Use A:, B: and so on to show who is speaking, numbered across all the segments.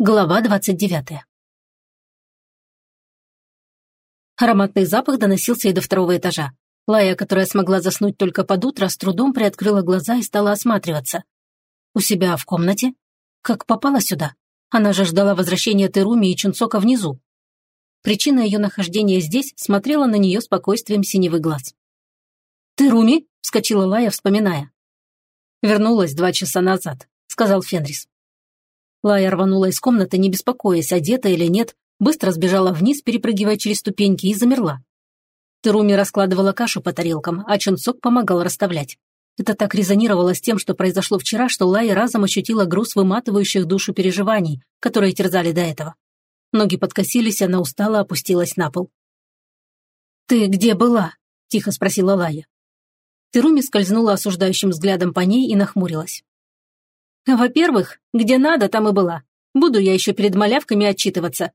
A: Глава двадцать девятая. Ароматный запах доносился и до второго этажа. Лая, которая смогла заснуть только под утро, с трудом приоткрыла глаза и стала осматриваться. У себя в комнате? Как попала сюда? Она же ждала возвращения Теруми и Чунцока внизу. Причина ее нахождения здесь смотрела на нее спокойствием синевый глаз. «Теруми?» – вскочила Лая, вспоминая. «Вернулась два часа назад», – сказал Фенрис. Лая рванула из комнаты, не беспокоясь, одета или нет, быстро сбежала вниз, перепрыгивая через ступеньки, и замерла. Теруми раскладывала кашу по тарелкам, а Чунцок помогал расставлять. Это так резонировало с тем, что произошло вчера, что Лая разом ощутила груз выматывающих душу переживаний, которые терзали до этого. Ноги подкосились, она устало опустилась на пол. «Ты где была?» – тихо спросила Лая. Теруми скользнула осуждающим взглядом по ней и нахмурилась. Во-первых, где надо, там и была. Буду я еще перед малявками отчитываться.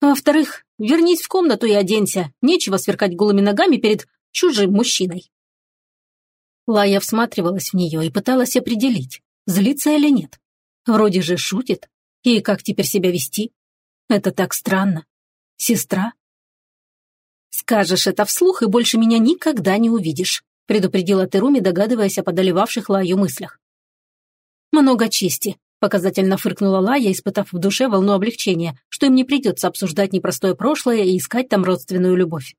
A: во-вторых, вернись в комнату и оденься. Нечего сверкать голыми ногами перед чужим мужчиной. Лая всматривалась в нее и пыталась определить, злится или нет. Вроде же шутит. И как теперь себя вести? Это так странно. Сестра? Скажешь это вслух, и больше меня никогда не увидишь, предупредила Теруми, догадываясь о подоливавших Лаю мыслях. «Много чести», – показательно фыркнула Лая, испытав в душе волну облегчения, что им не придется обсуждать непростое прошлое и искать там родственную любовь.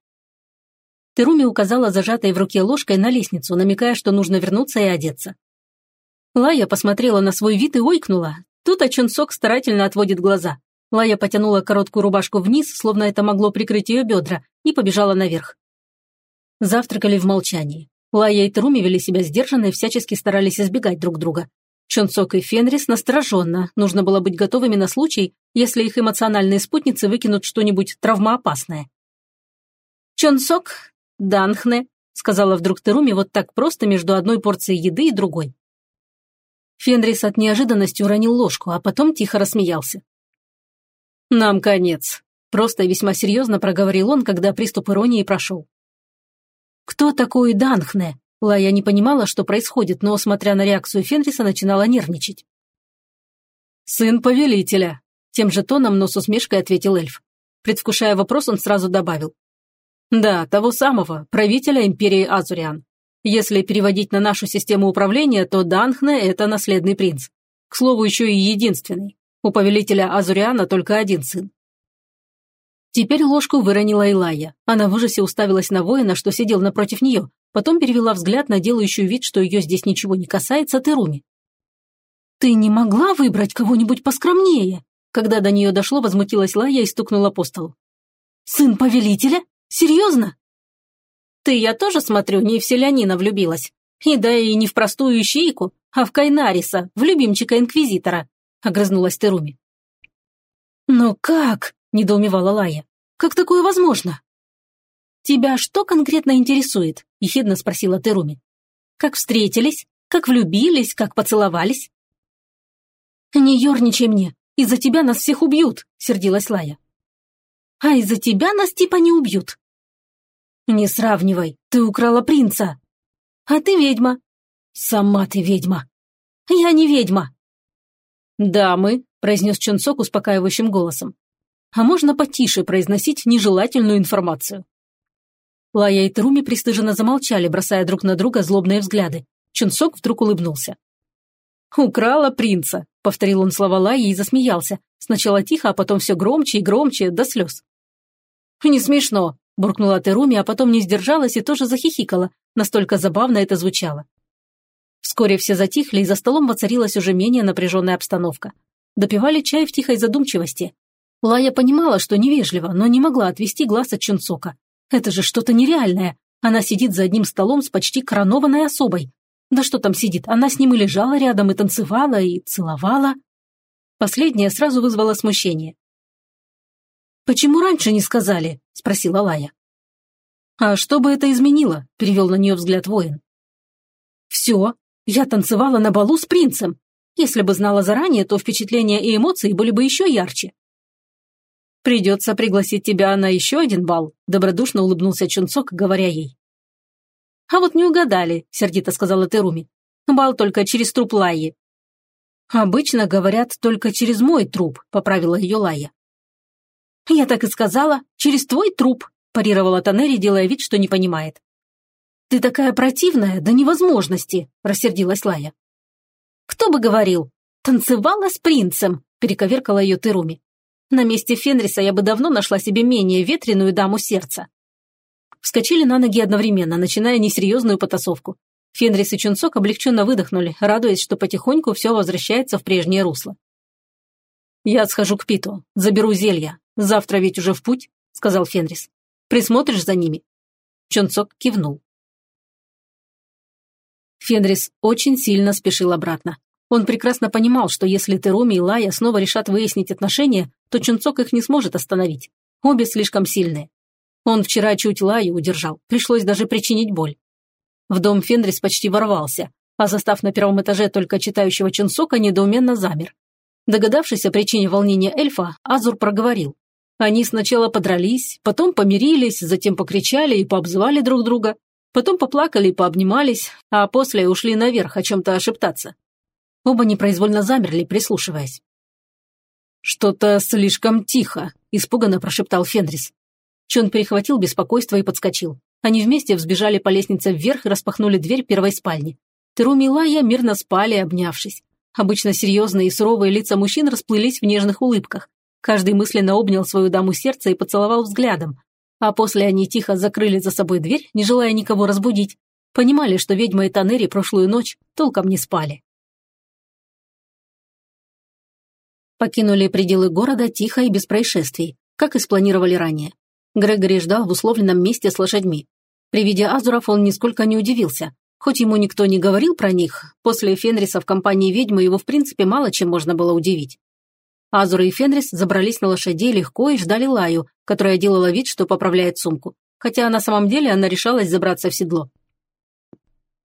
A: Теруми указала зажатой в руке ложкой на лестницу, намекая, что нужно вернуться и одеться. Лая посмотрела на свой вид и ойкнула. Тут Ачунсок старательно отводит глаза. Лая потянула короткую рубашку вниз, словно это могло прикрыть ее бедра, и побежала наверх. Завтракали в молчании. Лая и Теруми вели себя сдержанно и всячески старались избегать друг друга. Чонсок и Фенрис настороженно, нужно было быть готовыми на случай, если их эмоциональные спутницы выкинут что-нибудь травмоопасное. «Чонсок, Данхне», — сказала вдруг Теруми вот так просто между одной порцией еды и другой. Фенрис от неожиданности уронил ложку, а потом тихо рассмеялся. «Нам конец», — просто и весьма серьезно проговорил он, когда приступ иронии прошел. «Кто такой Данхне?» Лая не понимала, что происходит, но, смотря на реакцию Фенриса, начинала нервничать. «Сын повелителя», – тем же тоном, но с усмешкой ответил эльф. Предвкушая вопрос, он сразу добавил. «Да, того самого, правителя империи Азуриан. Если переводить на нашу систему управления, то Данхне – это наследный принц. К слову, еще и единственный. У повелителя Азуриана только один сын. Теперь ложку выронила Илая. Она в ужасе уставилась на воина, что сидел напротив нее, потом перевела взгляд на делающую вид, что ее здесь ничего не касается, Теруми. «Ты не могла выбрать кого-нибудь поскромнее?» Когда до нее дошло, возмутилась Лая и стукнула по столу. «Сын повелителя? Серьезно?» «Ты, я тоже смотрю, не в селянина влюбилась. И да и не в простую ищейку, а в Кайнариса, в любимчика Инквизитора», — огрызнулась Теруми. «Но как?» – недоумевала Лая. «Как такое возможно?» «Тебя что конкретно интересует?» – ехидно спросила Теруми. «Как встретились? Как влюбились? Как поцеловались?» «Не ерничай мне. Из-за тебя нас всех убьют», – сердилась Лая. «А из-за тебя нас типа не убьют». «Не сравнивай. Ты украла принца». «А ты ведьма». «Сама ты ведьма». «Я не ведьма». «Дамы», – произнес Чунцок успокаивающим голосом. «А можно потише произносить нежелательную информацию?» Лая и Теруми пристыженно замолчали, бросая друг на друга злобные взгляды. Чунсок вдруг улыбнулся. «Украла принца», — повторил он слова Лаи и засмеялся. Сначала тихо, а потом все громче и громче, до слез. «Не смешно», — буркнула Теруми, а потом не сдержалась и тоже захихикала. Настолько забавно это звучало. Вскоре все затихли, и за столом воцарилась уже менее напряженная обстановка. Допивали чай в тихой задумчивости. Лая понимала, что невежливо, но не могла отвести глаз от Чунцока. Это же что-то нереальное. Она сидит за одним столом с почти коронованной особой. Да что там сидит, она с ним и лежала рядом, и танцевала, и целовала. Последнее сразу вызвало смущение. «Почему раньше не сказали?» – спросила Лая. «А что бы это изменило?» – перевел на нее взгляд воин. «Все. Я танцевала на балу с принцем. Если бы знала заранее, то впечатления и эмоции были бы еще ярче. «Придется пригласить тебя на еще один бал», – добродушно улыбнулся Чунцок, говоря ей. «А вот не угадали», – сердито сказала Теруми. «Бал только через труп Лайи». «Обычно говорят только через мой труп», – поправила ее Лая. «Я так и сказала, через твой труп», – парировала Танери, делая вид, что не понимает. «Ты такая противная до невозможности», – рассердилась Лая. «Кто бы говорил? Танцевала с принцем», – перековеркала ее Теруми. «На месте Фенриса я бы давно нашла себе менее ветреную даму сердца». Вскочили на ноги одновременно, начиная несерьезную потасовку. Фенрис и Чунцок облегченно выдохнули, радуясь, что потихоньку все возвращается в прежнее русло. «Я схожу к Питу, заберу зелья. Завтра ведь уже в путь», — сказал Фенрис. «Присмотришь за ними?» Чунцок кивнул. Фенрис очень сильно спешил обратно. Он прекрасно понимал, что если Теруми и Лая снова решат выяснить отношения, то Чунцок их не сможет остановить. Обе слишком сильные. Он вчера чуть Лаю удержал, пришлось даже причинить боль. В дом Фенрис почти ворвался, а застав на первом этаже только читающего Чунсока, недоуменно замер. Догадавшись о причине волнения эльфа, Азур проговорил. Они сначала подрались, потом помирились, затем покричали и пообзывали друг друга, потом поплакали и пообнимались, а после ушли наверх о чем-то ошептаться. Оба непроизвольно замерли, прислушиваясь. «Что-то слишком тихо», – испуганно прошептал Фенрис. Чон перехватил беспокойство и подскочил. Они вместе взбежали по лестнице вверх и распахнули дверь первой спальни. Теруми и Лая мирно спали, обнявшись. Обычно серьезные и суровые лица мужчин расплылись в нежных улыбках. Каждый мысленно обнял свою даму сердца и поцеловал взглядом. А после они тихо закрыли за собой дверь, не желая никого разбудить. Понимали, что ведьма и Танери прошлую ночь толком не спали. Покинули пределы города тихо и без происшествий, как и спланировали ранее. Грегори ждал в условленном месте с лошадьми. При виде азуров он нисколько не удивился. Хоть ему никто не говорил про них, после Фенриса в компании ведьмы его в принципе мало чем можно было удивить. Азур и Фенрис забрались на лошадей легко и ждали Лаю, которая делала вид, что поправляет сумку. Хотя на самом деле она решалась забраться в седло.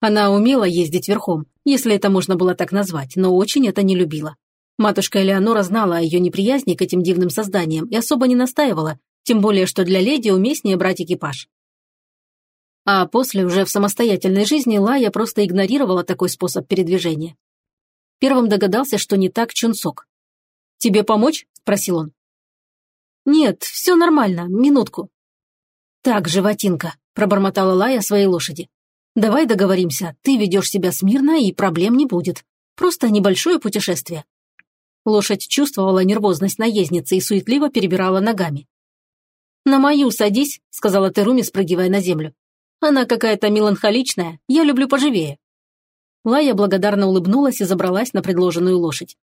A: Она умела ездить верхом, если это можно было так назвать, но очень это не любила. Матушка Элеонора знала о ее неприязни к этим дивным созданиям и особо не настаивала, тем более, что для леди уместнее брать экипаж. А после, уже в самостоятельной жизни, Лая просто игнорировала такой способ передвижения. Первым догадался, что не так Чунсок. «Тебе помочь?» – спросил он. «Нет, все нормально, минутку». «Так, животинка», – пробормотала Лая своей лошади. «Давай договоримся, ты ведешь себя смирно, и проблем не будет. Просто небольшое путешествие». Лошадь чувствовала нервозность наездницы и суетливо перебирала ногами. «На мою садись», — сказала Теруми, спрыгивая на землю. «Она какая-то меланхоличная, я люблю поживее». Лая благодарно улыбнулась и забралась на предложенную лошадь.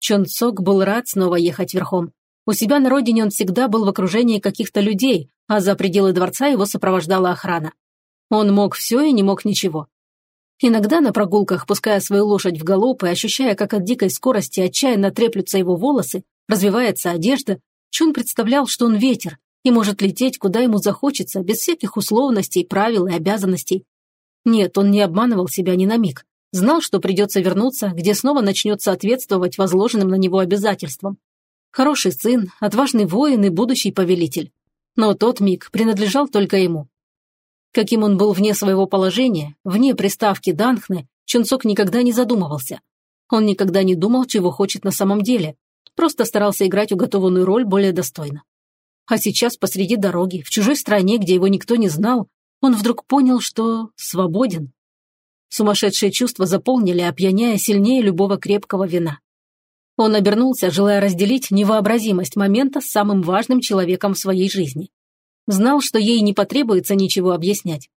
A: Чон Цок был рад снова ехать верхом. У себя на родине он всегда был в окружении каких-то людей, а за пределы дворца его сопровождала охрана. Он мог все и не мог ничего. Иногда на прогулках, пуская свою лошадь в галоп и ощущая, как от дикой скорости отчаянно треплются его волосы, развивается одежда, Чун представлял, что он ветер, и может лететь, куда ему захочется, без всяких условностей, правил и обязанностей. Нет, он не обманывал себя ни на миг. Знал, что придется вернуться, где снова начнет соответствовать возложенным на него обязательствам. Хороший сын, отважный воин и будущий повелитель. Но тот миг принадлежал только ему. Каким он был вне своего положения, вне приставки Данхны, Чунцок никогда не задумывался. Он никогда не думал, чего хочет на самом деле, просто старался играть уготованную роль более достойно. А сейчас посреди дороги, в чужой стране, где его никто не знал, он вдруг понял, что свободен. Сумасшедшие чувства заполнили, опьяняя сильнее любого крепкого вина. Он обернулся, желая разделить невообразимость момента с самым важным человеком в своей жизни. Знал, что ей не потребуется ничего объяснять.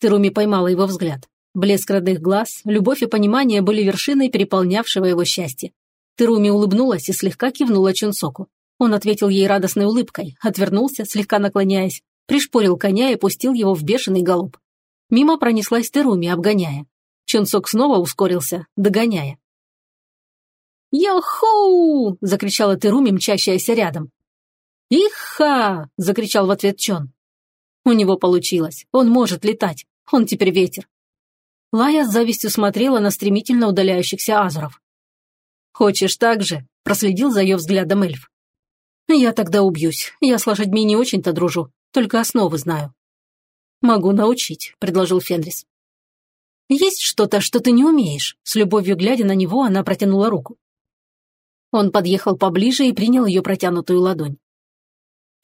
A: Теруми поймала его взгляд. Блеск родных глаз, любовь и понимание были вершиной переполнявшего его счастья. Теруми улыбнулась и слегка кивнула Чунсоку. Он ответил ей радостной улыбкой, отвернулся, слегка наклоняясь, пришпорил коня и пустил его в бешеный галоп. Мимо пронеслась Теруми, обгоняя. Чунсок снова ускорился, догоняя. «Йо-хоу!» – закричала Теруми, мчащаяся рядом. «Иха!» – закричал в ответ Чон. У него получилось. Он может летать. Он теперь ветер. Лая с завистью смотрела на стремительно удаляющихся азуров. «Хочешь так же?» – проследил за ее взглядом эльф. «Я тогда убьюсь. Я с лошадьми не очень-то дружу, только основы знаю». «Могу научить», – предложил Фенрис. Есть что-то, что ты не умеешь?» С любовью глядя на него, она протянула руку. Он подъехал поближе и принял ее протянутую ладонь.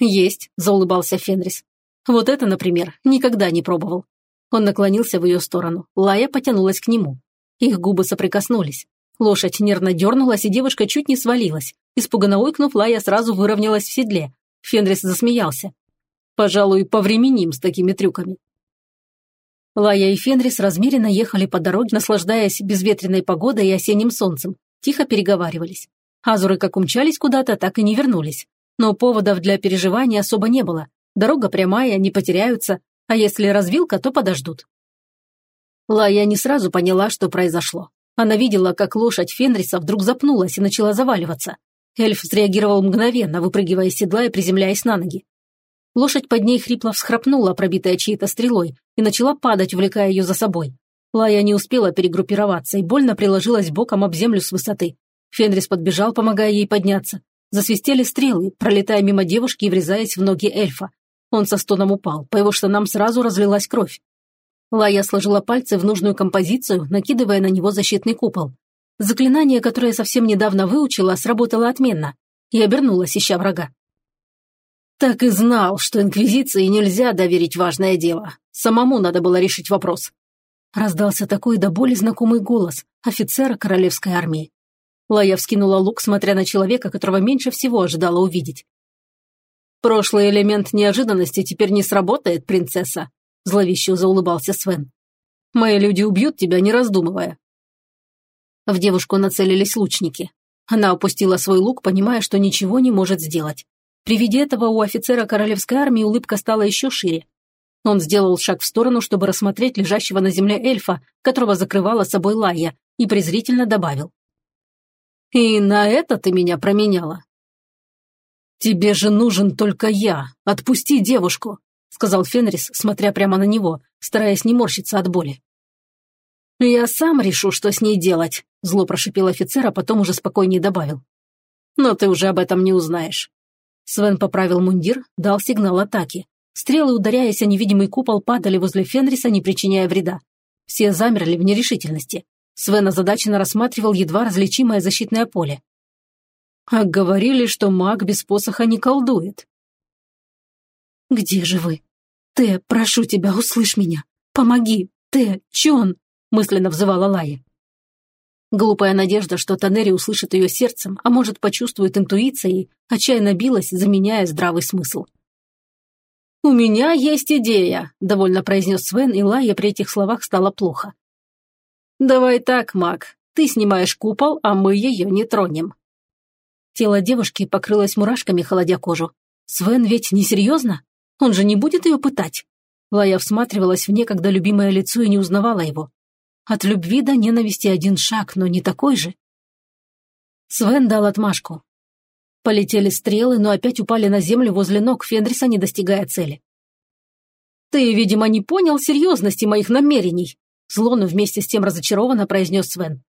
A: «Есть», – заулыбался Фенрис. «Вот это, например, никогда не пробовал». Он наклонился в ее сторону. Лая потянулась к нему. Их губы соприкоснулись. Лошадь нервно дернулась, и девушка чуть не свалилась. Испуганно ойкнув, Лая сразу выровнялась в седле. Фенрис засмеялся. «Пожалуй, повременим с такими трюками». Лая и Фенрис размеренно ехали по дороге, наслаждаясь безветренной погодой и осенним солнцем. Тихо переговаривались. Азуры как умчались куда-то, так и не вернулись. Но поводов для переживания особо не было. Дорога прямая, не потеряются, а если развилка, то подождут. Лая не сразу поняла, что произошло. Она видела, как лошадь Фенриса вдруг запнулась и начала заваливаться. Эльф среагировал мгновенно, выпрыгивая из седла и приземляясь на ноги. Лошадь под ней хрипло всхрапнула, пробитая чьей-то стрелой, и начала падать, увлекая ее за собой. Лая не успела перегруппироваться и больно приложилась боком об землю с высоты. Фенрис подбежал, помогая ей подняться. Засвистели стрелы, пролетая мимо девушки и врезаясь в ноги эльфа. Он со стоном упал, по его штанам сразу разлилась кровь. Лая сложила пальцы в нужную композицию, накидывая на него защитный купол. Заклинание, которое совсем недавно выучила, сработало отменно. И обернулась, ища врага. Так и знал, что Инквизиции нельзя доверить важное дело. Самому надо было решить вопрос. Раздался такой до боли знакомый голос офицера королевской армии. Лая вскинула лук, смотря на человека, которого меньше всего ожидала увидеть. «Прошлый элемент неожиданности теперь не сработает, принцесса», – зловеще заулыбался Свен. «Мои люди убьют тебя, не раздумывая». В девушку нацелились лучники. Она опустила свой лук, понимая, что ничего не может сделать. При виде этого у офицера королевской армии улыбка стала еще шире. Он сделал шаг в сторону, чтобы рассмотреть лежащего на земле эльфа, которого закрывала собой Лая, и презрительно добавил. И на это ты меня променяла. Тебе же нужен только я. Отпусти девушку, сказал Фенрис, смотря прямо на него, стараясь не морщиться от боли. «Я сам решу, что с ней делать», – зло прошипел офицер, а потом уже спокойнее добавил. «Но ты уже об этом не узнаешь». Свен поправил мундир, дал сигнал атаки. Стрелы, ударяясь о невидимый купол, падали возле Фенриса, не причиняя вреда. Все замерли в нерешительности. Свен озадаченно рассматривал едва различимое защитное поле. А говорили, что маг без посоха не колдует. «Где же вы? Те, прошу тебя, услышь меня. Помоги, Те, Чон!» мысленно взывала Лая. Глупая надежда, что Танери услышит ее сердцем, а может, почувствует интуицией, отчаянно билась, заменяя здравый смысл. «У меня есть идея», – довольно произнес Свен, и Лая при этих словах стало плохо. «Давай так, маг. Ты снимаешь купол, а мы ее не тронем». Тело девушки покрылось мурашками, холодя кожу. Свен ведь несерьезно? Он же не будет ее пытать? Лая всматривалась в некогда любимое лицо и не узнавала его. От любви до ненависти один шаг, но не такой же. Свен дал отмашку. Полетели стрелы, но опять упали на землю возле ног Фенриса, не достигая цели. «Ты, видимо, не понял серьезности моих намерений», Зло, но вместе с тем разочарованно произнес Свен.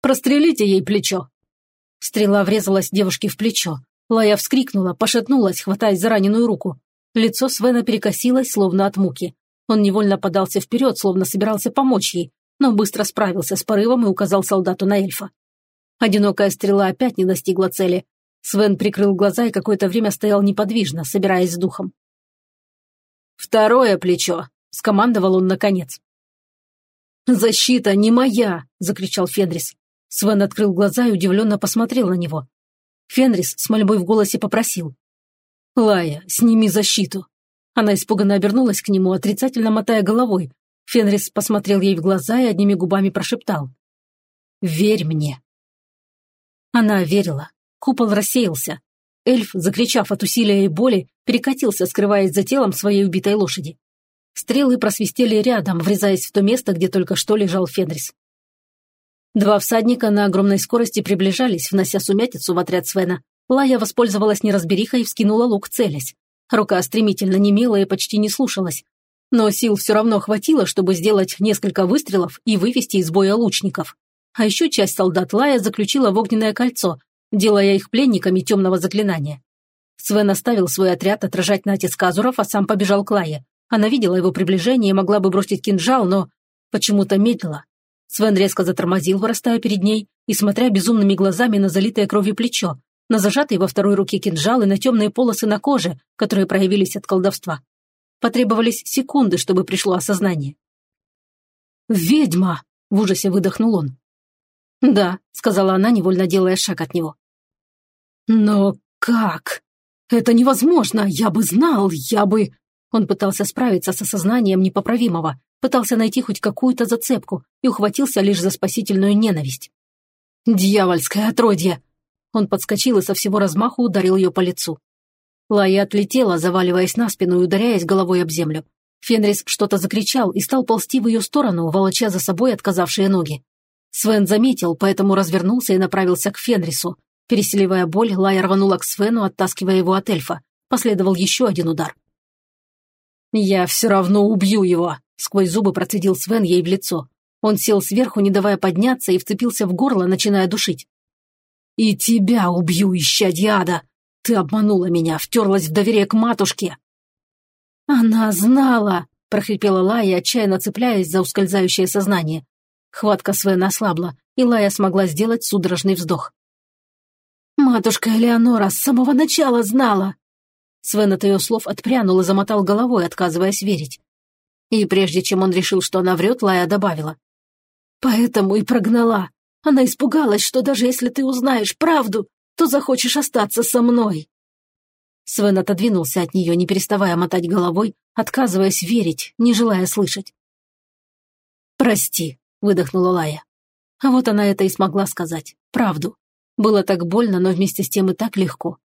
A: «Прострелите ей плечо!» Стрела врезалась девушке в плечо. Лая вскрикнула, пошатнулась, хватаясь за раненую руку. Лицо Свена перекосилось, словно от муки. Он невольно подался вперед, словно собирался помочь ей, но быстро справился с порывом и указал солдату на эльфа. Одинокая стрела опять не достигла цели. Свен прикрыл глаза и какое-то время стоял неподвижно, собираясь с духом. «Второе плечо!» – скомандовал он наконец. «Защита не моя!» – закричал Фенрис. Свен открыл глаза и удивленно посмотрел на него. Фенрис с мольбой в голосе попросил. «Лая, сними защиту!» Она испуганно обернулась к нему, отрицательно мотая головой. Фенрис посмотрел ей в глаза и одними губами прошептал. «Верь мне!» Она верила. Купол рассеялся. Эльф, закричав от усилия и боли, перекатился, скрываясь за телом своей убитой лошади. Стрелы просвистели рядом, врезаясь в то место, где только что лежал Фенрис. Два всадника на огромной скорости приближались, внося сумятицу в отряд Свена. Лая воспользовалась неразберихой и вскинула лук, целясь. Рука стремительно немела и почти не слушалась. Но сил все равно хватило, чтобы сделать несколько выстрелов и вывести из боя лучников. А еще часть солдат Лая заключила в огненное кольцо, делая их пленниками темного заклинания. Свен оставил свой отряд отражать натиск азуров, а сам побежал к Лае. Она видела его приближение и могла бы бросить кинжал, но почему-то медлила. Свен резко затормозил, вырастая перед ней и смотря безумными глазами на залитое кровью плечо, на зажатый во второй руке кинжал и на темные полосы на коже, которые проявились от колдовства. Потребовались секунды, чтобы пришло осознание. «Ведьма!» – в ужасе выдохнул он. «Да», – сказала она, невольно делая шаг от него. «Но как? Это невозможно! Я бы знал, я бы...» Он пытался справиться с осознанием непоправимого, пытался найти хоть какую-то зацепку и ухватился лишь за спасительную ненависть. «Дьявольское отродье!» Он подскочил и со всего размаху ударил ее по лицу. Лая отлетела, заваливаясь на спину и ударяясь головой об землю. Фенрис что-то закричал и стал ползти в ее сторону, волоча за собой отказавшие ноги. Свен заметил, поэтому развернулся и направился к Фенрису. Переселивая боль, Лая рванула к Свену, оттаскивая его от эльфа. Последовал еще один удар. «Я все равно убью его!» – сквозь зубы процедил Свен ей в лицо. Он сел сверху, не давая подняться, и вцепился в горло, начиная душить. «И тебя убью, исчадье ада! Ты обманула меня, втерлась в доверие к матушке!» «Она знала!» – прохрипела Лая, отчаянно цепляясь за ускользающее сознание. Хватка Свена ослабла, и Лая смогла сделать судорожный вздох. «Матушка Элеонора с самого начала знала!» Свен от ее слов отпрянул и замотал головой, отказываясь верить. И прежде чем он решил, что она врет, Лая добавила. «Поэтому и прогнала. Она испугалась, что даже если ты узнаешь правду, то захочешь остаться со мной». Свен отодвинулся от нее, не переставая мотать головой, отказываясь верить, не желая слышать. «Прости», — выдохнула Лая. А вот она это и смогла сказать. Правду. Было так больно, но вместе с тем и так легко.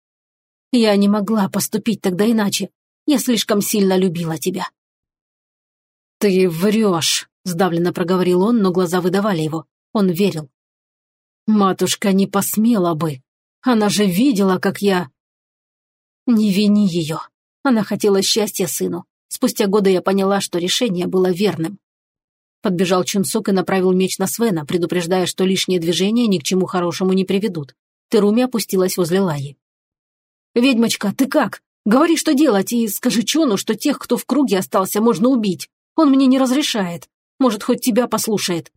A: Я не могла поступить тогда иначе. Я слишком сильно любила тебя. «Ты врешь», — сдавленно проговорил он, но глаза выдавали его. Он верил. «Матушка не посмела бы. Она же видела, как я...» Не вини ее. Она хотела счастья сыну. Спустя годы я поняла, что решение было верным. Подбежал Чунсук и направил меч на Свена, предупреждая, что лишние движения ни к чему хорошему не приведут. Теруми опустилась возле Лаи. «Ведьмочка, ты как? Говори, что делать, и скажи Чону, что тех, кто в круге остался, можно убить. Он мне не разрешает. Может, хоть тебя послушает».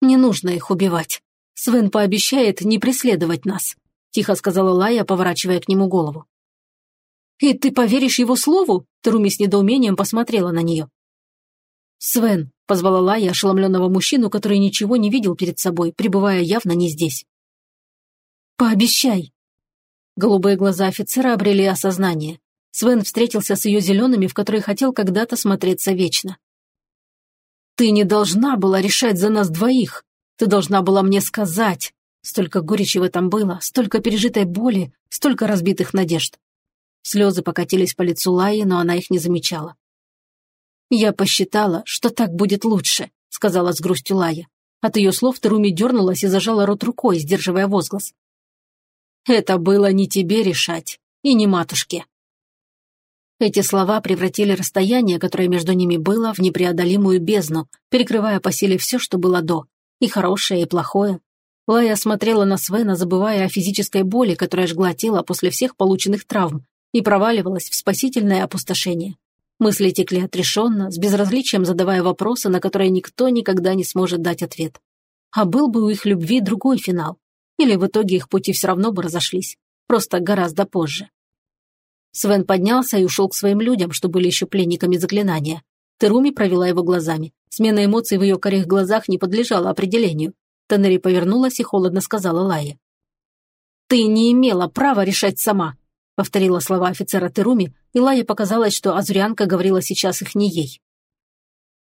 A: «Не нужно их убивать. Свен пообещает не преследовать нас. – тихо сказала Лая, поворачивая к нему голову. «И ты поверишь его слову?» – Труми с недоумением посмотрела на нее. «Свен», – позвала Лая ошеломленного мужчину, который ничего не видел перед собой, пребывая явно не здесь. «Пообещай». Голубые глаза офицера обрели осознание. Свен встретился с ее зелеными, в которые хотел когда-то смотреться вечно. «Ты не должна была решать за нас двоих. Ты должна была мне сказать. Столько горечи в этом было, столько пережитой боли, столько разбитых надежд. Слезы покатились по лицу Лаи, но она их не замечала. «Я посчитала, что так будет лучше», — сказала с грустью Лая. От ее слов Теруми дернулась и зажала рот рукой, сдерживая возглас. «Это было не тебе решать, и не матушке». Эти слова превратили расстояние, которое между ними было, в непреодолимую бездну, перекрывая по силе все, что было до, и хорошее, и плохое, Лая смотрела на Свена, забывая о физической боли, которая жгла тело после всех полученных травм, и проваливалась в спасительное опустошение. Мысли текли отрешенно, с безразличием задавая вопросы, на которые никто никогда не сможет дать ответ. А был бы у их любви другой финал. Или в итоге их пути все равно бы разошлись. Просто гораздо позже. Свен поднялся и ушел к своим людям, что были еще пленниками заклинания. Теруми провела его глазами. Смена эмоций в ее корих глазах не подлежала определению. Теннери повернулась и холодно сказала Лае. «Ты не имела права решать сама», — повторила слова офицера Теруми, и Лае показалось, что Азурянка говорила сейчас их не ей.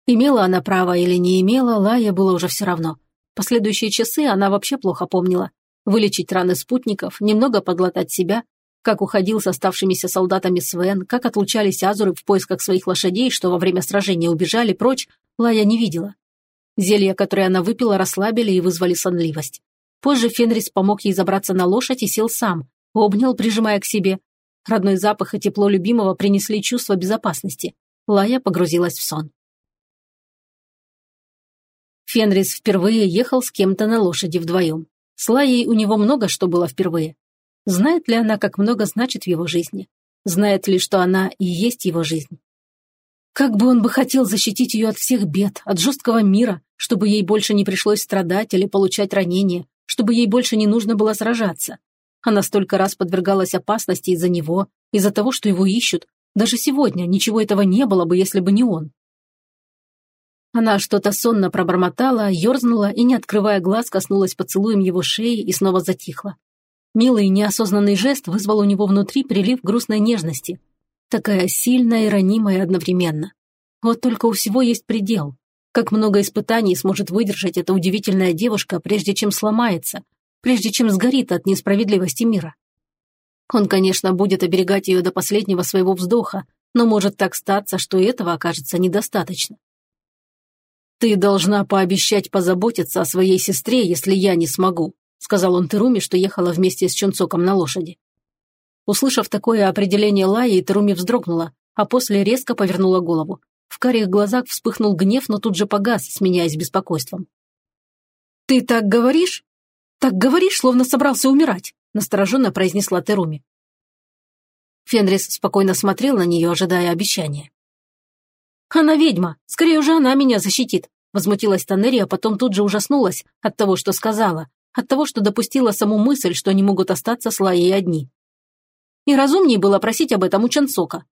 A: Имела она право или не имела, Лае было уже все равно. Последующие часы она вообще плохо помнила. Вылечить раны спутников, немного подлатать себя, как уходил с оставшимися солдатами Свен, как отлучались Азуры в поисках своих лошадей, что во время сражения убежали прочь, Лая не видела. Зелья, которые она выпила, расслабили и вызвали сонливость. Позже Фенрис помог ей забраться на лошадь и сел сам, обнял, прижимая к себе. Родной запах и тепло любимого принесли чувство безопасности. Лая погрузилась в сон. Фенрис впервые ехал с кем-то на лошади вдвоем. С Лаей у него много что было впервые. Знает ли она, как много значит в его жизни? Знает ли, что она и есть его жизнь? Как бы он бы хотел защитить ее от всех бед, от жесткого мира, чтобы ей больше не пришлось страдать или получать ранения, чтобы ей больше не нужно было сражаться. Она столько раз подвергалась опасности из-за него, из-за того, что его ищут. Даже сегодня ничего этого не было бы, если бы не он. Она что-то сонно пробормотала, ерзнула и, не открывая глаз, коснулась поцелуем его шеи и снова затихла. Милый неосознанный жест вызвал у него внутри прилив грустной нежности. Такая сильная и ранимая одновременно. Вот только у всего есть предел. Как много испытаний сможет выдержать эта удивительная девушка, прежде чем сломается, прежде чем сгорит от несправедливости мира. Он, конечно, будет оберегать ее до последнего своего вздоха, но может так статься, что этого окажется недостаточно. «Ты должна пообещать позаботиться о своей сестре, если я не смогу», сказал он Теруми, что ехала вместе с Чунцоком на лошади. Услышав такое определение Лаи, Теруми вздрогнула, а после резко повернула голову. В карих глазах вспыхнул гнев, но тут же погас, сменяясь беспокойством. «Ты так говоришь? Так говоришь, словно собрался умирать», настороженно произнесла Теруми. Фенрис спокойно смотрел на нее, ожидая обещания. «Она ведьма. Скорее уже она меня защитит», – возмутилась Танери, а потом тут же ужаснулась от того, что сказала, от того, что допустила саму мысль, что они могут остаться с Лаей одни. И разумнее было просить об этом у Чансока.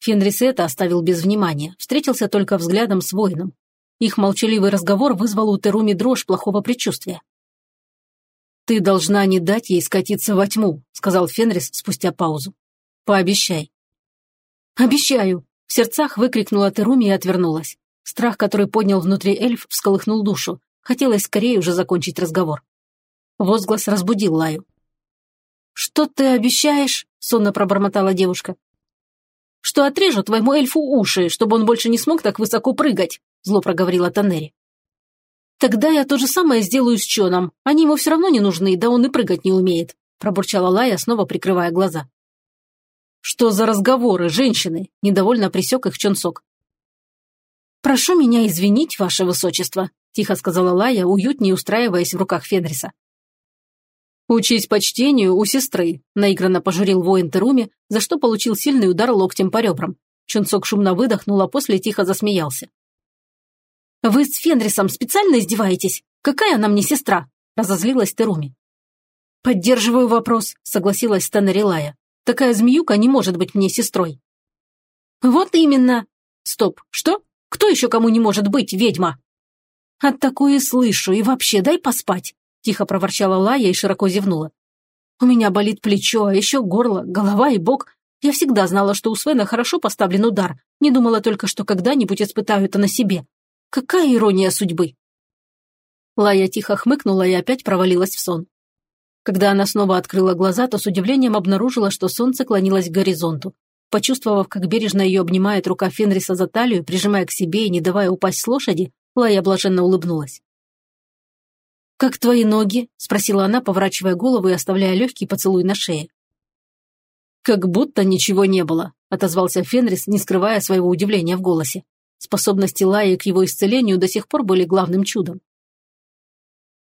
A: Фенрис это оставил без внимания, встретился только взглядом с воином. Их молчаливый разговор вызвал у Теруми дрожь плохого предчувствия. «Ты должна не дать ей скатиться во тьму», – сказал Фенрис спустя паузу. «Пообещай». «Обещаю», в сердцах выкрикнула Теруми и отвернулась. Страх, который поднял внутри эльф, всколыхнул душу. Хотелось скорее уже закончить разговор. Возглас разбудил Лаю. «Что ты обещаешь?» – сонно пробормотала девушка. «Что отрежу твоему эльфу уши, чтобы он больше не смог так высоко прыгать», – зло проговорила Танери. «Тогда я то же самое сделаю с Чоном. Они ему все равно не нужны, да он и прыгать не умеет», – пробурчала Лая, снова прикрывая глаза. «Что за разговоры, женщины?» – недовольно присек их Чонсок. «Прошу меня извинить, ваше высочество», – тихо сказала Лая, уютнее устраиваясь в руках Фенриса. «Учись почтению у сестры», – наигранно пожурил воин Теруми, за что получил сильный удар локтем по ребрам. Чунцок шумно выдохнул, а после тихо засмеялся. «Вы с Фенрисом специально издеваетесь? Какая она мне сестра?» – разозлилась Теруми. «Поддерживаю вопрос», – согласилась Станарилая. Такая змеюка не может быть мне сестрой». «Вот именно!» «Стоп, что? Кто еще кому не может быть, ведьма?» «От такое слышу, и вообще дай поспать», – тихо проворчала Лая и широко зевнула. «У меня болит плечо, а еще горло, голова и бок. Я всегда знала, что у Свена хорошо поставлен удар, не думала только, что когда-нибудь испытаю это на себе. Какая ирония судьбы!» Лая тихо хмыкнула и опять провалилась в сон. Когда она снова открыла глаза, то с удивлением обнаружила, что солнце клонилось к горизонту. Почувствовав, как бережно ее обнимает рука Фенриса за талию, прижимая к себе и не давая упасть с лошади, Лая блаженно улыбнулась. «Как твои ноги?» – спросила она, поворачивая голову и оставляя легкий поцелуй на шее. «Как будто ничего не было», – отозвался Фенрис, не скрывая своего удивления в голосе. Способности Лаи к его исцелению до сих пор были главным чудом.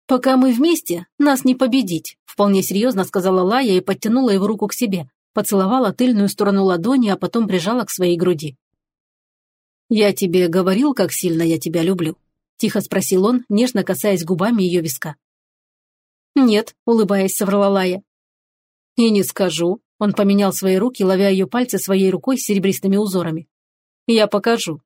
A: «Пока мы вместе, нас не победить», – вполне серьезно сказала Лая и подтянула его руку к себе, поцеловала тыльную сторону ладони, а потом прижала к своей груди. «Я тебе говорил, как сильно я тебя люблю?» – тихо спросил он, нежно касаясь губами ее виска. «Нет», – улыбаясь, соврала Лая. «И не скажу», – он поменял свои руки, ловя ее пальцы своей рукой с серебристыми узорами. «Я покажу».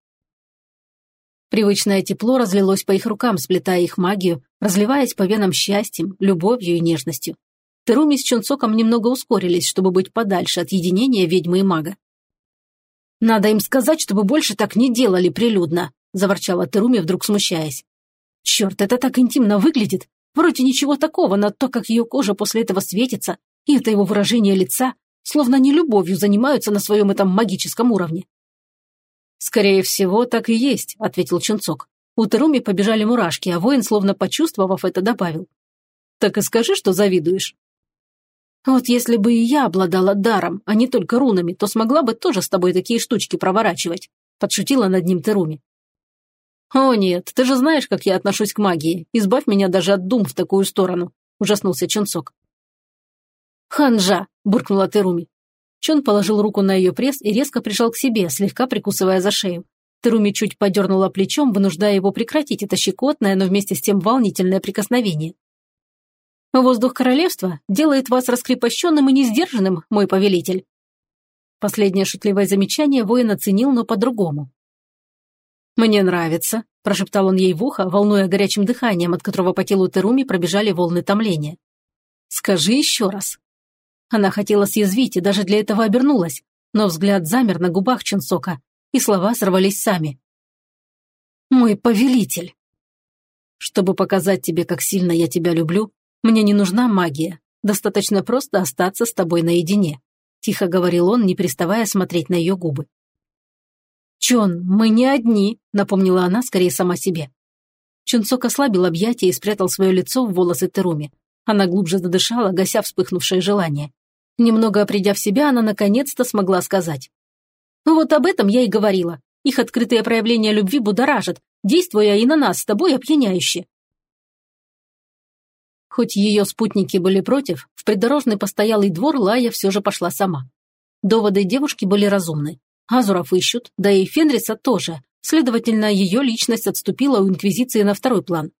A: Привычное тепло разлилось по их рукам, сплетая их магию, разливаясь по венам счастьем, любовью и нежностью. Теруми с Чунцоком немного ускорились, чтобы быть подальше от единения ведьмы и мага. «Надо им сказать, чтобы больше так не делали прилюдно», – заворчала Теруми, вдруг смущаясь. «Черт, это так интимно выглядит. Вроде ничего такого, но то, как ее кожа после этого светится, и это его выражение лица, словно не любовью занимаются на своем этом магическом уровне. «Скорее всего, так и есть», – ответил Чунцок. У Теруми побежали мурашки, а воин, словно почувствовав это, добавил. «Так и скажи, что завидуешь». «Вот если бы и я обладала даром, а не только рунами, то смогла бы тоже с тобой такие штучки проворачивать», – подшутила над ним Теруми. «О нет, ты же знаешь, как я отношусь к магии. Избавь меня даже от дум в такую сторону», – ужаснулся Чунцок. «Ханжа!» – буркнула Теруми. Чон положил руку на ее пресс и резко прижал к себе, слегка прикусывая за шею. Теруми чуть подернула плечом, вынуждая его прекратить это щекотное, но вместе с тем волнительное прикосновение. «Воздух королевства делает вас раскрепощенным и несдержанным, мой повелитель». Последнее шутливое замечание воин оценил, но по-другому. «Мне нравится», – прошептал он ей в ухо, волнуя горячим дыханием, от которого по телу Теруми пробежали волны томления. «Скажи еще раз». Она хотела съязвить и даже для этого обернулась, но взгляд замер на губах Чунсока, и слова сорвались сами. «Мой повелитель!» «Чтобы показать тебе, как сильно я тебя люблю, мне не нужна магия. Достаточно просто остаться с тобой наедине», тихо говорил он, не переставая смотреть на ее губы. «Чон, мы не одни», — напомнила она скорее сама себе. Чунсок ослабил объятия и спрятал свое лицо в волосы Теруми. Она глубже задышала, гася вспыхнувшее желание. Немного придя в себя, она наконец-то смогла сказать. Ну вот об этом я и говорила. Их открытые проявления любви будоражат, действуя и на нас с тобой опьяняюще. Хоть ее спутники были против, в придорожный постоялый двор Лая все же пошла сама. Доводы девушки были разумны. Азуров ищут, да и Фенриса тоже, следовательно, ее личность отступила у Инквизиции на второй план.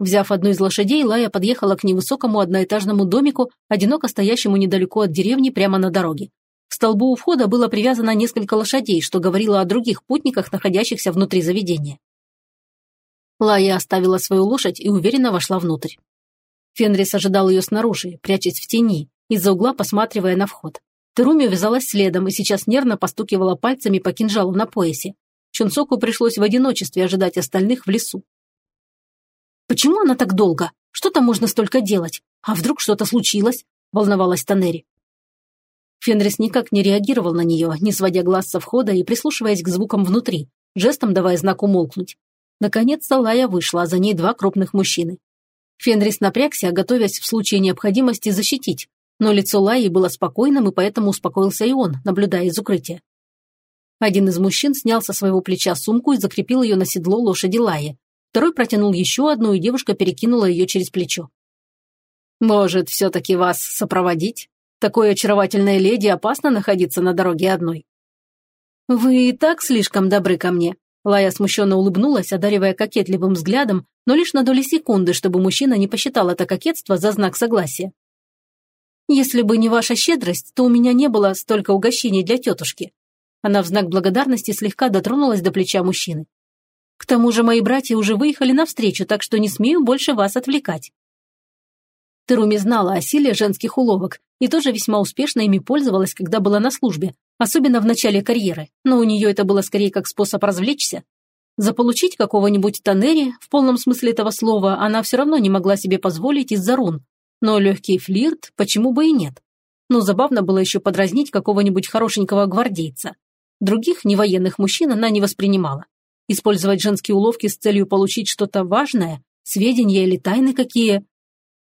A: Взяв одну из лошадей, Лая подъехала к невысокому одноэтажному домику, одиноко стоящему недалеко от деревни прямо на дороге. К столбу у входа было привязано несколько лошадей, что говорило о других путниках, находящихся внутри заведения. Лая оставила свою лошадь и уверенно вошла внутрь. Фенрис ожидал ее снаружи, прячась в тени, из-за угла посматривая на вход. Теруми увязалась следом и сейчас нервно постукивала пальцами по кинжалу на поясе. Чунсоку пришлось в одиночестве ожидать остальных в лесу. «Почему она так долго? Что там можно столько делать? А вдруг что-то случилось?» – волновалась Танери. Фенрис никак не реагировал на нее, не сводя глаз со входа и прислушиваясь к звукам внутри, жестом давая знак умолкнуть. Наконец Салая вышла, а за ней два крупных мужчины. Фенрис напрягся, готовясь в случае необходимости защитить, но лицо Лаи было спокойным, и поэтому успокоился и он, наблюдая из укрытия. Один из мужчин снял со своего плеча сумку и закрепил ее на седло лошади Лаи. Второй протянул еще одну, и девушка перекинула ее через плечо. «Может, все-таки вас сопроводить?» Такой очаровательной леди опасно находиться на дороге одной. «Вы и так слишком добры ко мне», Лая смущенно улыбнулась, одаривая кокетливым взглядом, но лишь на доли секунды, чтобы мужчина не посчитал это кокетство за знак согласия. «Если бы не ваша щедрость, то у меня не было столько угощений для тетушки». Она в знак благодарности слегка дотронулась до плеча мужчины. «К тому же мои братья уже выехали навстречу, так что не смею больше вас отвлекать». Теруми знала о силе женских уловок и тоже весьма успешно ими пользовалась, когда была на службе, особенно в начале карьеры, но у нее это было скорее как способ развлечься. Заполучить какого-нибудь Танери, в полном смысле этого слова, она все равно не могла себе позволить из-за рун. Но легкий флирт, почему бы и нет? Но забавно было еще подразнить какого-нибудь хорошенького гвардейца. Других невоенных мужчин она не воспринимала. Использовать женские уловки с целью получить что-то важное, сведения или тайны какие,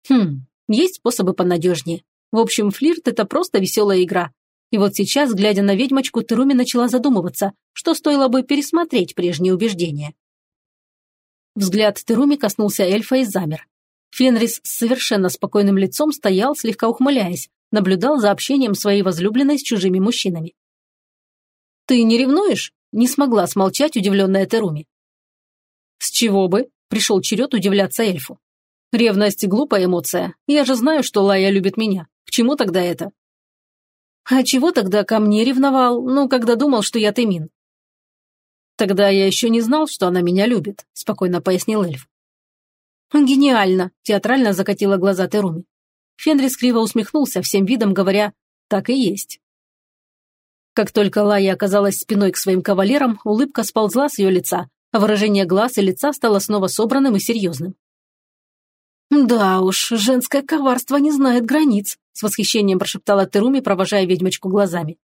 A: Хм, есть способы понадежнее. В общем, флирт – это просто веселая игра. И вот сейчас, глядя на ведьмочку, Теруми начала задумываться, что стоило бы пересмотреть прежние убеждения. Взгляд Теруми коснулся эльфа и замер. Фенрис с совершенно спокойным лицом стоял, слегка ухмыляясь, наблюдал за общением своей возлюбленной с чужими мужчинами. «Ты не ревнуешь?» – не смогла смолчать удивленная Теруми. «С чего бы?» – пришел черед удивляться эльфу. Ревность – глупая эмоция. Я же знаю, что Лая любит меня. К чему тогда это? А чего тогда ко мне ревновал, ну, когда думал, что я Тымин? Тогда я еще не знал, что она меня любит, спокойно пояснил эльф. Гениально, театрально закатила глаза Теруми. Фенрис криво усмехнулся, всем видом говоря, так и есть. Как только Лая оказалась спиной к своим кавалерам, улыбка сползла с ее лица, а выражение глаз и лица стало снова собранным и серьезным. «Да уж, женское коварство не знает границ», с восхищением прошептала Теруми, провожая ведьмочку глазами.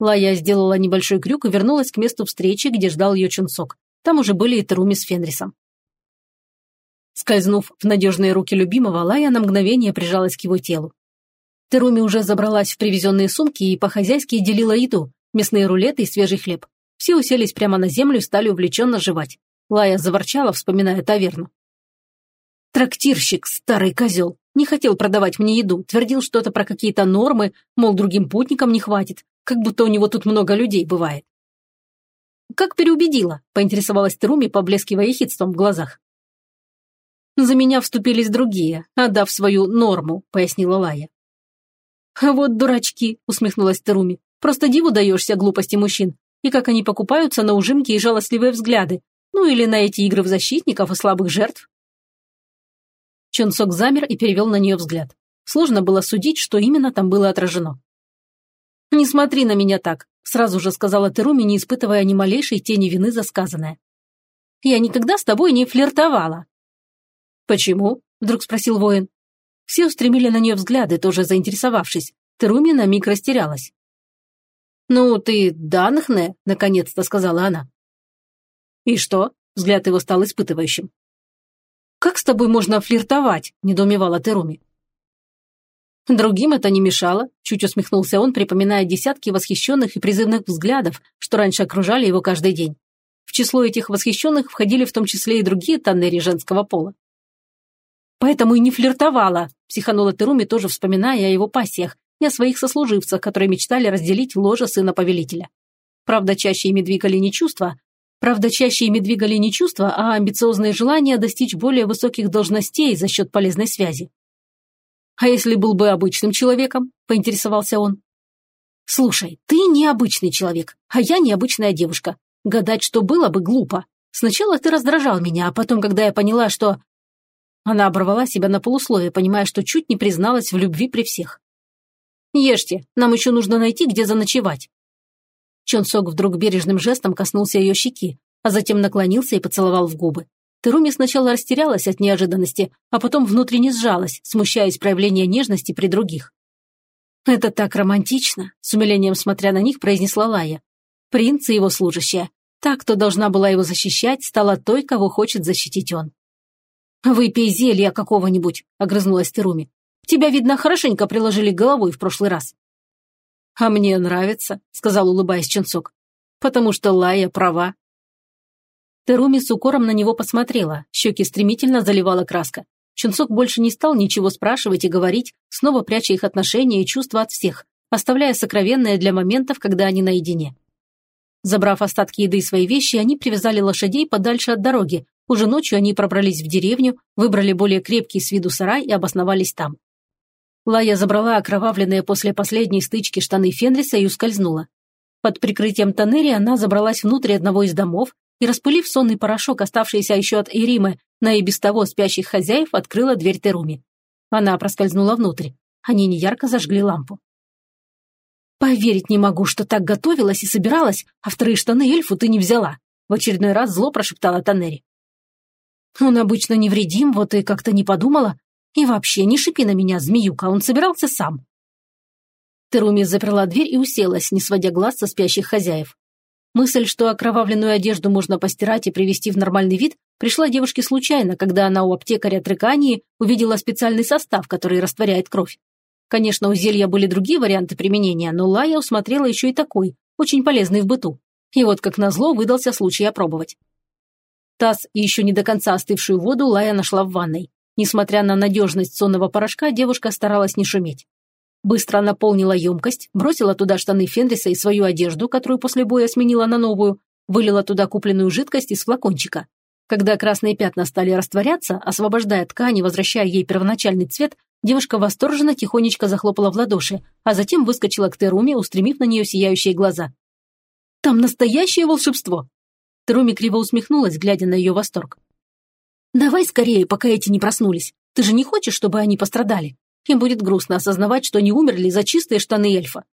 A: Лая сделала небольшой крюк и вернулась к месту встречи, где ждал ее Чунсок. Там уже были и Теруми с Фенрисом. Скользнув в надежные руки любимого, Лая на мгновение прижалась к его телу. Теруми уже забралась в привезенные сумки и по-хозяйски делила еду, мясные рулеты и свежий хлеб. Все уселись прямо на землю и стали увлеченно жевать. Лая заворчала, вспоминая таверну. Трактирщик, старый козел, не хотел продавать мне еду, твердил что-то про какие-то нормы, мол, другим путникам не хватит, как будто у него тут много людей бывает. как переубедила?» – поинтересовалась Теруми, поблескивая ехидством в глазах. «За меня вступились другие, отдав свою норму», – пояснила Лая. «А вот дурачки», – усмехнулась Теруми. «Просто диву даешься глупости мужчин, и как они покупаются на ужимки и жалостливые взгляды, ну или на эти игры в защитников и слабых жертв». Чонсок замер и перевел на нее взгляд. Сложно было судить, что именно там было отражено. «Не смотри на меня так», – сразу же сказала Теруми, не испытывая ни малейшей тени вины за сказанное. «Я никогда с тобой не флиртовала». «Почему?» – вдруг спросил воин. Все устремили на нее взгляды, тоже заинтересовавшись. Теруми на миг растерялась. «Ну, ты Данхне», – наконец-то сказала она. «И что?» – взгляд его стал испытывающим. «Как с тобой можно флиртовать?» – недоумевала Теруми. Другим это не мешало, чуть усмехнулся он, припоминая десятки восхищенных и призывных взглядов, что раньше окружали его каждый день. В число этих восхищенных входили в том числе и другие таннери женского пола. «Поэтому и не флиртовала», – психанула Теруми, тоже вспоминая о его пассиях и о своих сослуживцах, которые мечтали разделить ложе сына повелителя. Правда, чаще ими двигали не чувства, правда, чаще ими двигали не чувства, а амбициозные желания достичь более высоких должностей за счет полезной связи. «А если был бы обычным человеком?» – поинтересовался он. «Слушай, ты необычный человек, а я необычная девушка. Гадать, что было бы, глупо. Сначала ты раздражал меня, а потом, когда я поняла, что она оборвала себя на полусловие, понимая, что чуть не призналась в любви при всех. «Ешьте, нам еще нужно найти, где заночевать». Чон Сок вдруг бережным жестом коснулся ее щеки, а затем наклонился и поцеловал в губы. Теруми сначала растерялась от неожиданности, а потом внутренне сжалась, смущаясь проявления нежности при других. «Это так романтично», — с умилением смотря на них, произнесла Лая. «Принц и его служащая. Та, кто должна была его защищать, стала той, кого хочет защитить он». «Выпей зелья какого-нибудь», — огрызнулась Теруми. «Тебя, видно, хорошенько приложили головой в прошлый раз». «А мне нравится», — сказал, улыбаясь Ченцок. «Потому что Лая права». Теруми с укором на него посмотрела, щеки стремительно заливала краска. Чунцок больше не стал ничего спрашивать и говорить, снова пряча их отношения и чувства от всех, оставляя сокровенное для моментов, когда они наедине. Забрав остатки еды и свои вещи, они привязали лошадей подальше от дороги, уже ночью они пробрались в деревню, выбрали более крепкий с виду сарай и обосновались там. Лая забрала окровавленные после последней стычки штаны Фенриса и ускользнула. Под прикрытием Танери она забралась внутрь одного из домов и, распылив сонный порошок, оставшийся еще от Иримы, на и без того спящих хозяев, открыла дверь Теруми. Она проскользнула внутрь. Они неярко зажгли лампу. «Поверить не могу, что так готовилась и собиралась, а вторые штаны эльфу ты не взяла», в очередной раз зло прошептала Танери. Он обычно невредим, вот и как-то не подумала. И вообще, не шипи на меня, змеюка, он собирался сам. Теруми заперла дверь и уселась, не сводя глаз со спящих хозяев. Мысль, что окровавленную одежду можно постирать и привести в нормальный вид, пришла девушке случайно, когда она у аптекаря Трекании увидела специальный состав, который растворяет кровь. Конечно, у зелья были другие варианты применения, но Лая усмотрела еще и такой, очень полезный в быту. И вот как назло выдался случай опробовать. Таз и еще не до конца остывшую воду Лая нашла в ванной. Несмотря на надежность сонного порошка, девушка старалась не шуметь. Быстро наполнила емкость, бросила туда штаны Фенриса и свою одежду, которую после боя сменила на новую, вылила туда купленную жидкость из флакончика. Когда красные пятна стали растворяться, освобождая ткань и возвращая ей первоначальный цвет, девушка восторженно тихонечко захлопала в ладоши, а затем выскочила к Теруме, устремив на нее сияющие глаза. «Там настоящее волшебство! Теруми криво усмехнулась, глядя на ее восторг. «Давай скорее, пока эти не проснулись. Ты же не хочешь, чтобы они пострадали? Им будет грустно осознавать, что они умерли за чистые штаны эльфа».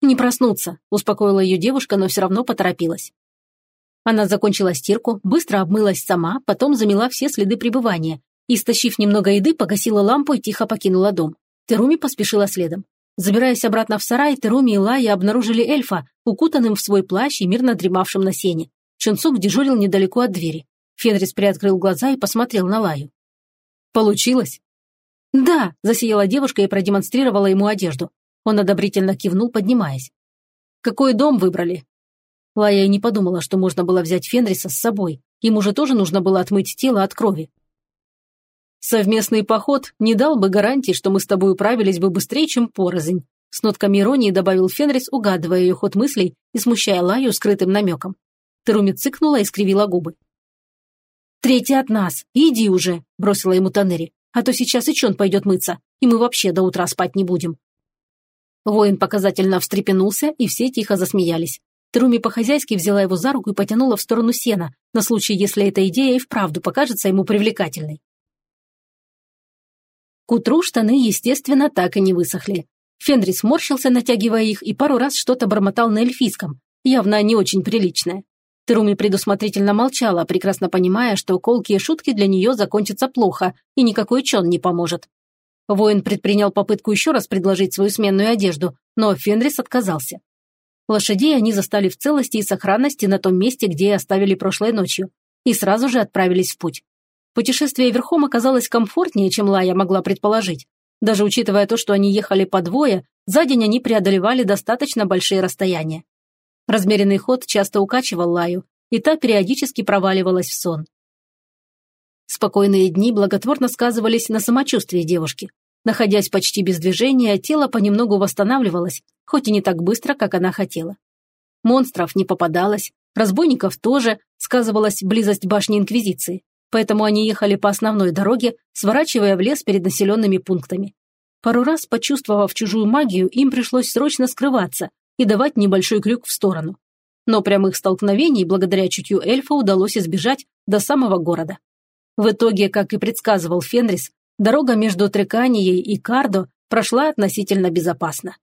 A: «Не проснуться», – успокоила ее девушка, но все равно поторопилась. Она закончила стирку, быстро обмылась сама, потом замела все следы пребывания и, стащив немного еды, погасила лампу и тихо покинула дом. Теруми поспешила следом. Забираясь обратно в сарай, Теруми и Лая обнаружили эльфа, укутанным в свой плащ и мирно дремавшим на сене. Чунцук дежурил недалеко от двери. Фенрис приоткрыл глаза и посмотрел на Лаю. «Получилось?» «Да», – засияла девушка и продемонстрировала ему одежду. Он одобрительно кивнул, поднимаясь. «Какой дом выбрали?» Лая и не подумала, что можно было взять Фенриса с собой. Ему же тоже нужно было отмыть тело от крови. «Совместный поход не дал бы гарантии, что мы с тобой управились бы быстрее, чем порознь», с нотками иронии добавил Фенрис, угадывая ее ход мыслей и смущая Лаю скрытым намеком. Теруми цыкнула и скривила губы. «Третий от нас! Иди уже!» – бросила ему Танери. «А то сейчас и Чон пойдет мыться, и мы вообще до утра спать не будем». Воин показательно встрепенулся, и все тихо засмеялись. Теруми по-хозяйски взяла его за руку и потянула в сторону сена, на случай, если эта идея и вправду покажется ему привлекательной. К утру штаны, естественно, так и не высохли. Фенрис морщился, натягивая их, и пару раз что-то бормотал на эльфийском, явно не очень приличное. Теруми предусмотрительно молчала, прекрасно понимая, что колкие шутки для нее закончатся плохо, и никакой чон не поможет. Воин предпринял попытку еще раз предложить свою сменную одежду, но Фенрис отказался. Лошадей они застали в целости и сохранности на том месте, где оставили прошлой ночью, и сразу же отправились в путь. Путешествие верхом оказалось комфортнее, чем Лая могла предположить. Даже учитывая то, что они ехали по двое, за день они преодолевали достаточно большие расстояния. Размеренный ход часто укачивал Лаю, и та периодически проваливалась в сон. Спокойные дни благотворно сказывались на самочувствии девушки. Находясь почти без движения, тело понемногу восстанавливалось, хоть и не так быстро, как она хотела. Монстров не попадалось, разбойников тоже, сказывалась близость башни Инквизиции, поэтому они ехали по основной дороге, сворачивая в лес перед населенными пунктами. Пару раз, почувствовав чужую магию, им пришлось срочно скрываться, и давать небольшой крюк в сторону. Но прямых столкновений благодаря чутью эльфа удалось избежать до самого города. В итоге, как и предсказывал Фенрис, дорога между Треканией и Кардо прошла относительно безопасно.